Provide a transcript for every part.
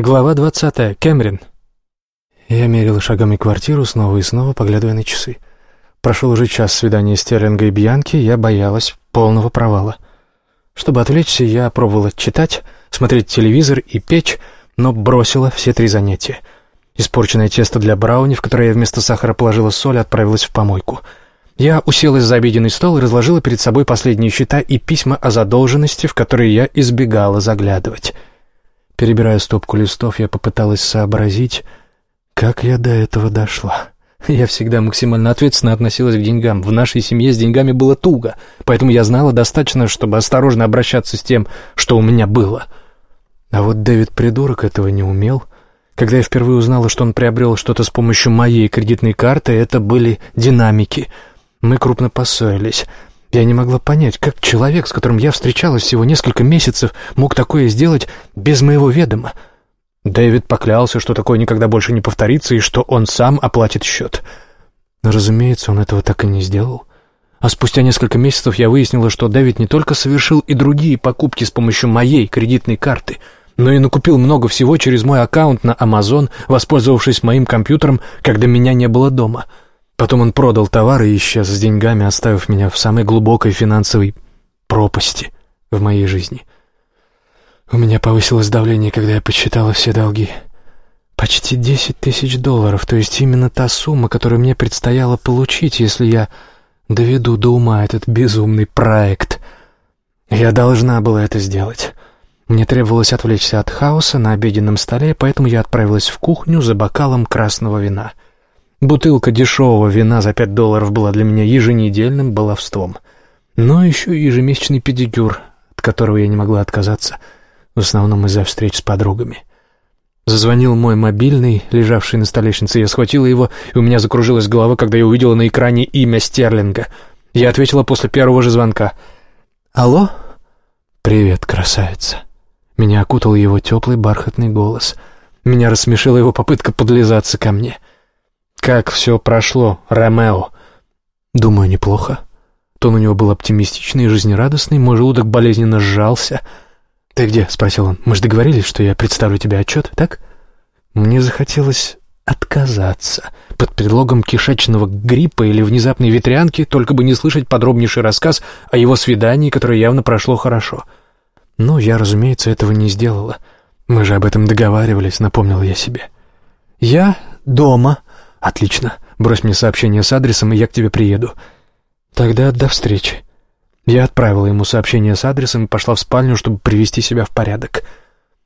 Глава 20. Кэмерин. Я мерил шагами квартиру, снова и снова поглядывая на часы. Прошел уже час свидания Стерлинга и Бьянки, я боялась полного провала. Чтобы отвлечься, я пробовала читать, смотреть телевизор и печь, но бросила все три занятия. Испорченное тесто для брауни, в которое я вместо сахара положила соль, отправилась в помойку. Я уселась за обеденный стол и разложила перед собой последние счета и письма о задолженности, в которые я избегала заглядывать. Перебирая стопку листов, я попыталась сообразить, как я до этого дошла. Я всегда максимально ответственно относилась к деньгам. В нашей семье с деньгами было туго, поэтому я знала достаточно, чтобы осторожно обращаться с тем, что у меня было. А вот Дэвид придурок этого не умел. Когда я впервые узнала, что он приобрел что-то с помощью моей кредитной карты, это были динамики. Мы крупно поссорились. Я не могла понять, как человек, с которым я встречалась всего несколько месяцев, мог такое сделать без моего ведома. Дэвид поклялся, что такое никогда больше не повторится и что он сам оплатит счет. Но, разумеется, он этого так и не сделал. А спустя несколько месяцев я выяснила, что Дэвид не только совершил и другие покупки с помощью моей кредитной карты, но и накупил много всего через мой аккаунт на Amazon, воспользовавшись моим компьютером, когда меня не было дома — Потом он продал товар и исчез с деньгами, оставив меня в самой глубокой финансовой пропасти в моей жизни. У меня повысилось давление, когда я подсчитала все долги. Почти десять тысяч долларов, то есть именно та сумма, которую мне предстояло получить, если я доведу до ума этот безумный проект. Я должна была это сделать. Мне требовалось отвлечься от хаоса на обеденном столе, поэтому я отправилась в кухню за бокалом красного вина — Бутылка дешевого вина за пять долларов была для меня еженедельным баловством. Но еще и ежемесячный педикюр, от которого я не могла отказаться, в основном из-за встреч с подругами. Зазвонил мой мобильный, лежавший на столешнице. Я схватила его, и у меня закружилась голова, когда я увидела на экране имя Стерлинга. Я ответила после первого же звонка. «Алло?» «Привет, красавица». Меня окутал его теплый бархатный голос. Меня рассмешила его попытка подлизаться ко мне. «Как все прошло, Ромео?» «Думаю, неплохо». Тон у него был оптимистичный и жизнерадостный, мой желудок болезненно сжался. «Ты где?» — спросил он. «Мы же договорились, что я представлю тебе отчет, так?» Мне захотелось отказаться под предлогом кишечного гриппа или внезапной ветрянки, только бы не слышать подробнейший рассказ о его свидании, которое явно прошло хорошо. Но я, разумеется, этого не сделала. Мы же об этом договаривались, напомнил я себе. «Я дома», «Отлично. Брось мне сообщение с адресом, и я к тебе приеду». «Тогда до встречи». Я отправила ему сообщение с адресом и пошла в спальню, чтобы привести себя в порядок.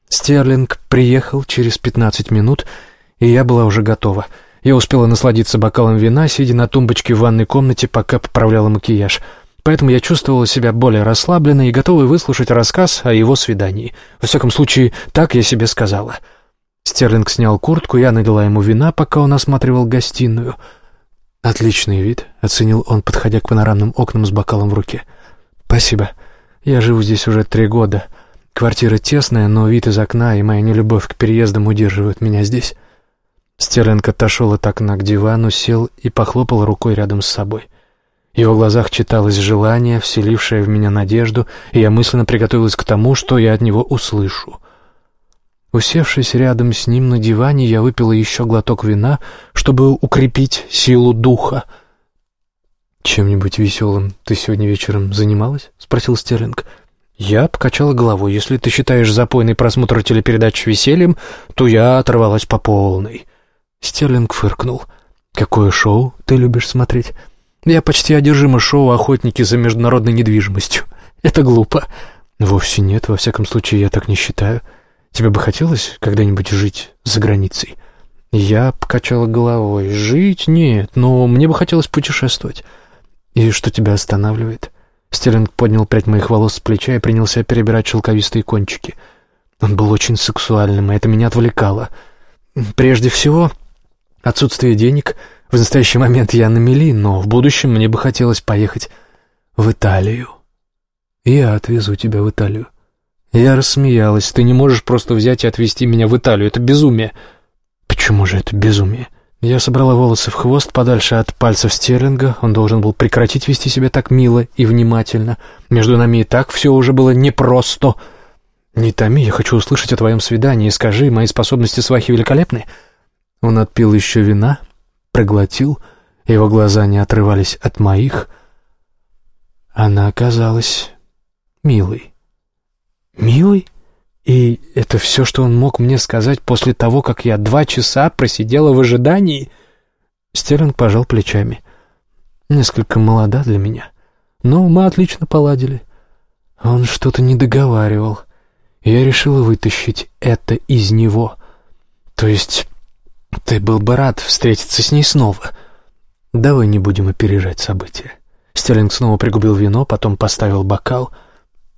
Стерлинг приехал через пятнадцать минут, и я была уже готова. Я успела насладиться бокалом вина, сидя на тумбочке в ванной комнате, пока поправляла макияж. Поэтому я чувствовала себя более расслабленной и готовой выслушать рассказ о его свидании. Во всяком случае, так я себе сказала. — Стерлинг снял куртку, я налила ему вина, пока он осматривал гостиную. «Отличный вид», — оценил он, подходя к панорамным окнам с бокалом в руке. «Спасибо. Я живу здесь уже три года. Квартира тесная, но вид из окна и моя нелюбовь к переездам удерживают меня здесь». Стерлинг отошел от окна к дивану, сел и похлопал рукой рядом с собой. В его глазах читалось желание, вселившее в меня надежду, и я мысленно приготовилась к тому, что я от него услышу. Усевшись рядом с ним на диване, я выпила еще глоток вина, чтобы укрепить силу духа. «Чем-нибудь веселым ты сегодня вечером занималась?» — спросил Стерлинг. Я покачала головой. «Если ты считаешь запойный просмотр телепередач весельем, то я оторвалась по полной». Стерлинг фыркнул. «Какое шоу ты любишь смотреть?» «Я почти одержима шоу «Охотники за международной недвижимостью». Это глупо». «Вовсе нет, во всяком случае, я так не считаю». Тебе бы хотелось когда-нибудь жить за границей?» Я покачала головой. «Жить? Нет, но мне бы хотелось путешествовать». «И что тебя останавливает?» Стерлинг поднял прядь моих волос с плеча и принялся перебирать шелковистые кончики. Он был очень сексуальным, и это меня отвлекало. «Прежде всего, отсутствие денег. В настоящий момент я на мели, но в будущем мне бы хотелось поехать в Италию. Я отвезу тебя в Италию». Я рассмеялась. «Ты не можешь просто взять и отвезти меня в Италию. Это безумие». «Почему же это безумие?» Я собрала волосы в хвост подальше от пальцев Стерлинга. Он должен был прекратить вести себя так мило и внимательно. Между нами и так все уже было непросто. «Не томи, я хочу услышать о твоем свидании. Скажи, мои способности свахи великолепны?» Он отпил еще вина, проглотил, его глаза не отрывались от моих. Она оказалась милой. «Милой?» И это все, что он мог мне сказать после того, как я два часа просидела в ожидании? Стерлинг пожал плечами. Несколько молода для меня, но мы отлично поладили. Он что-то не договаривал. Я решила вытащить это из него. То есть ты был бы рад встретиться с ней снова. Давай не будем опережать события. Стерлинг снова пригубил вино, потом поставил бокал.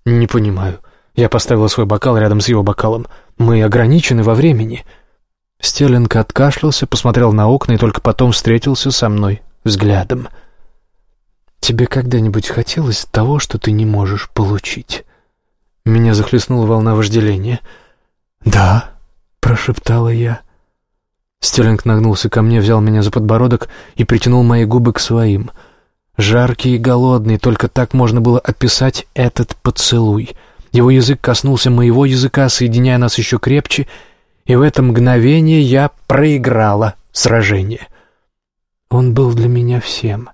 Не понимаю. Я поставила свой бокал рядом с его бокалом. Мы ограничены во времени. Стерлинг откашлялся, посмотрел на окна и только потом встретился со мной взглядом. «Тебе когда-нибудь хотелось того, что ты не можешь получить?» Меня захлестнула волна вожделения. «Да», — прошептала я. Стерлинг нагнулся ко мне, взял меня за подбородок и притянул мои губы к своим. Жаркий и голодный, только так можно было описать этот поцелуй — его язык коснулся моего языка, соединяя нас еще крепче, и в это мгновение я проиграла сражение. Он был для меня всем.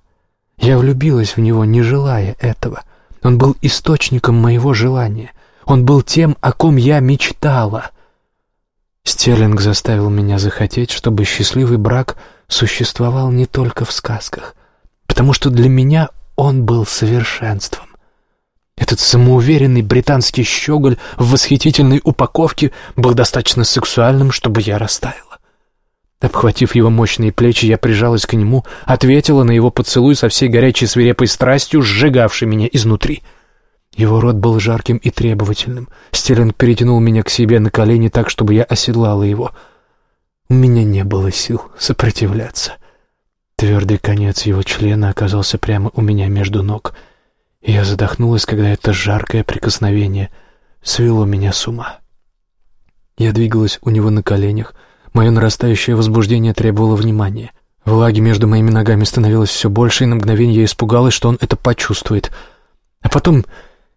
Я влюбилась в него, не желая этого. Он был источником моего желания. Он был тем, о ком я мечтала. Стерлинг заставил меня захотеть, чтобы счастливый брак существовал не только в сказках, потому что для меня он был совершенством. Этот самоуверенный британский щеголь в восхитительной упаковке был достаточно сексуальным, чтобы я растаяла. Обхватив его мощные плечи, я прижалась к нему, ответила на его поцелуй со всей горячей свирепой страстью, сжигавшей меня изнутри. Его рот был жарким и требовательным. Стерлинг перетянул меня к себе на колени так, чтобы я оседлала его. У меня не было сил сопротивляться. Твердый конец его члена оказался прямо у меня между ног — я задохнулась, когда это жаркое прикосновение свело меня с ума. Я двигалась у него на коленях, мое нарастающее возбуждение требовало внимания. Влаги между моими ногами становилось все больше, и на мгновение я испугалась, что он это почувствует. А потом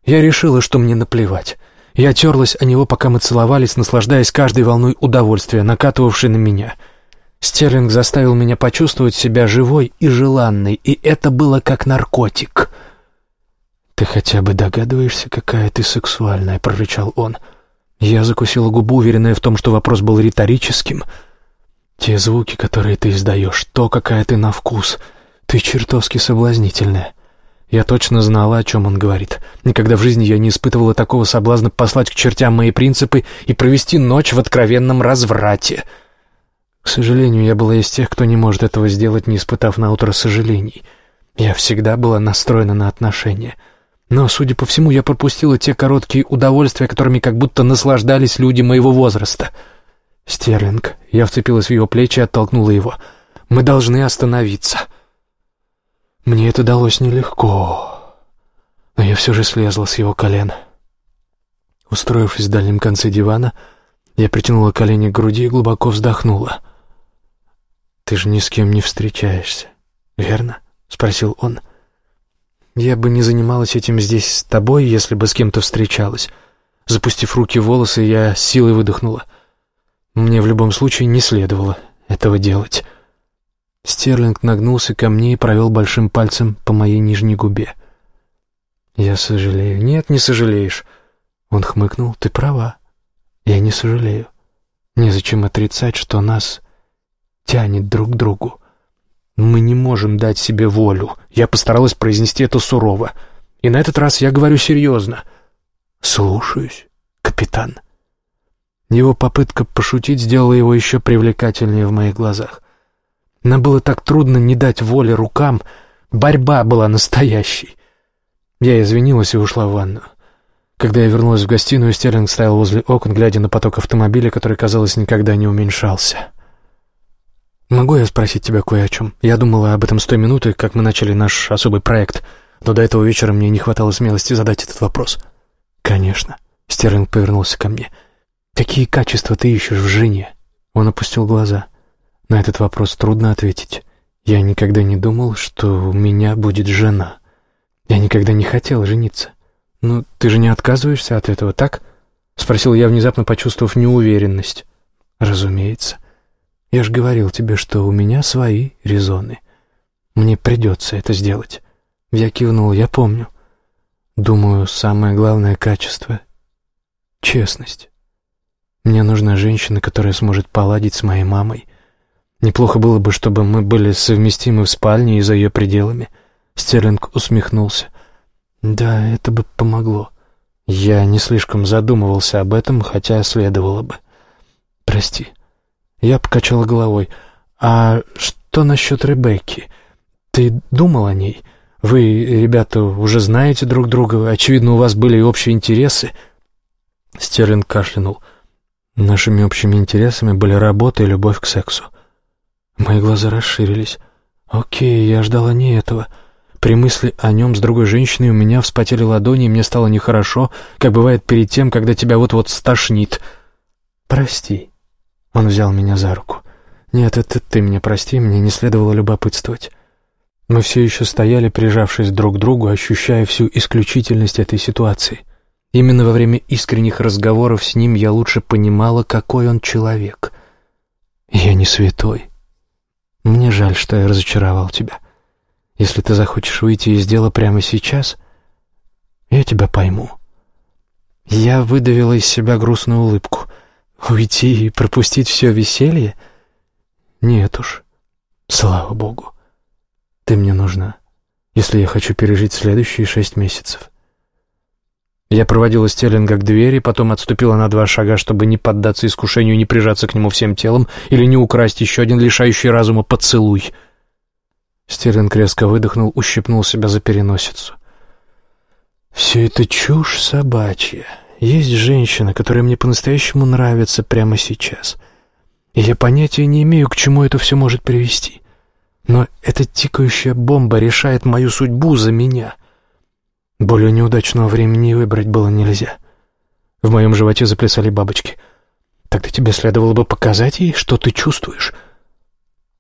я решила, что мне наплевать. Я терлась о него, пока мы целовались, наслаждаясь каждой волной удовольствия, накатывавшей на меня. Стерлинг заставил меня почувствовать себя живой и желанной, и это было как наркотик — «Ты хотя бы догадываешься, какая ты сексуальная?» — прорычал он. Я закусила губу, уверенная в том, что вопрос был риторическим. «Те звуки, которые ты издаешь, то, какая ты на вкус, ты чертовски соблазнительная». Я точно знала, о чем он говорит. Никогда в жизни я не испытывала такого соблазна послать к чертям мои принципы и провести ночь в откровенном разврате. К сожалению, я была из тех, кто не может этого сделать, не испытав на утро сожалений. Я всегда была настроена на отношения — но, судя по всему, я пропустила те короткие удовольствия, которыми как будто наслаждались люди моего возраста. «Стерлинг», я вцепилась в его плечи и оттолкнула его. «Мы должны остановиться». Мне это далось нелегко, но я все же слезла с его колен. Устроившись в дальнем конце дивана, я притянула колени к груди и глубоко вздохнула. «Ты же ни с кем не встречаешься, верно?» — спросил он. — я бы не занималась этим здесь с тобой, если бы с кем-то встречалась. Запустив руки в волосы, я силой выдохнула. Мне в любом случае не следовало этого делать. Стерлинг нагнулся ко мне и провел большим пальцем по моей нижней губе. «Я сожалею». «Нет, не сожалеешь». Он хмыкнул. «Ты права. Я не сожалею. Незачем отрицать, что нас тянет друг к другу. Мы не можем дать себе волю. Я постаралась произнести это сурово. И на этот раз я говорю серьезно. Слушаюсь, капитан. Его попытка пошутить сделала его еще привлекательнее в моих глазах. Нам было так трудно не дать воли рукам. Борьба была настоящей. Я извинилась и ушла в ванную. Когда я вернулась в гостиную, Стерлинг стоял возле окон, глядя на поток автомобиля, который, казалось, никогда не уменьшался. «Могу я спросить тебя кое о чем? Я думала об этом с той минуты, как мы начали наш особый проект, но до этого вечера мне не хватало смелости задать этот вопрос». «Конечно». Стерлинг повернулся ко мне. «Какие качества ты ищешь в жене?» Он опустил глаза. На этот вопрос трудно ответить. Я никогда не думал, что у меня будет жена. Я никогда не хотел жениться. Ну, ты же не отказываешься от этого, так? — спросил я, внезапно почувствовав неуверенность. «Разумеется. Я же говорил тебе, что у меня свои резоны. Мне придется это сделать». Я кивнул, я помню. Думаю, самое главное качество — честность. Мне нужна женщина, которая сможет поладить с моей мамой. Неплохо было бы, чтобы мы были совместимы в спальне и за ее пределами. Стерлинг усмехнулся. Да, это бы помогло. Я не слишком задумывался об этом, хотя следовало бы. Прости. Я покачала головой. А что насчет Ребекки? Ты думал о ней? Вы, ребята, уже знаете друг друга. Очевидно, у вас были общие интересы. Стерлинг кашлянул. Нашими общими интересами были работа и любовь к сексу. Мои глаза расширились. Окей, я ждала не этого. При мысли о нем с другой женщиной у меня вспотели ладони, и мне стало нехорошо, как бывает перед тем, когда тебя вот-вот стошнит. «Прости». Он взял меня за руку. «Нет, это ты меня прости, мне не следовало любопытствовать». Мы все еще стояли, прижавшись друг к другу, ощущая всю исключительность этой ситуации. Именно во время искренних разговоров с ним я лучше понимала, какой он человек. Я не святой. Мне жаль, что я разочаровал тебя. Если ты захочешь выйти из дела прямо сейчас, я тебя пойму. Я выдавила из себя грустную улыбку. Уйти и пропустить все веселье? Нет уж. Слава богу. Ты мне нужна, если я хочу пережить следующие шесть месяцев. Я проводила Стерлинга к двери, потом отступила на два шага, чтобы не поддаться искушению, не прижаться к нему всем телом или не украсть еще один лишающий разума поцелуй. Стерлинг резко выдохнул, ущипнул себя за переносицу. «Все это чушь собачья. Есть женщина, которая мне по-настоящему нравится прямо сейчас. И я понятия не имею, к чему это все может привести. Но эта тикающая бомба решает мою судьбу за меня». Более неудачного времени выбрать было нельзя. В моем животе заплясали бабочки. Тогда тебе следовало бы показать ей, что ты чувствуешь.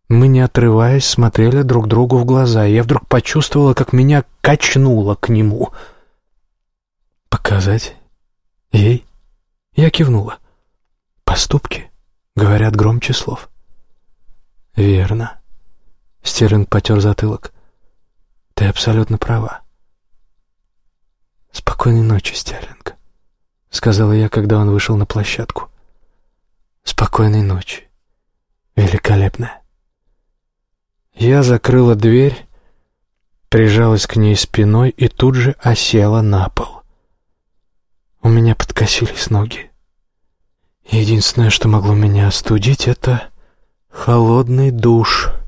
Мы, не отрываясь, смотрели друг другу в глаза, и я вдруг почувствовала, как меня качнуло к нему. «Показать? Ей?» Я кивнула. «Поступки говорят громче слов». «Верно». Стерлинг потер затылок. «Ты абсолютно права. «Спокойной ночи, Стерлинг», — сказала я, когда он вышел на площадку. «Спокойной ночи. Великолепная». Я закрыла дверь, прижалась к ней спиной и тут же осела на пол. У меня подкосились ноги. Единственное, что могло меня остудить, — это холодный душ —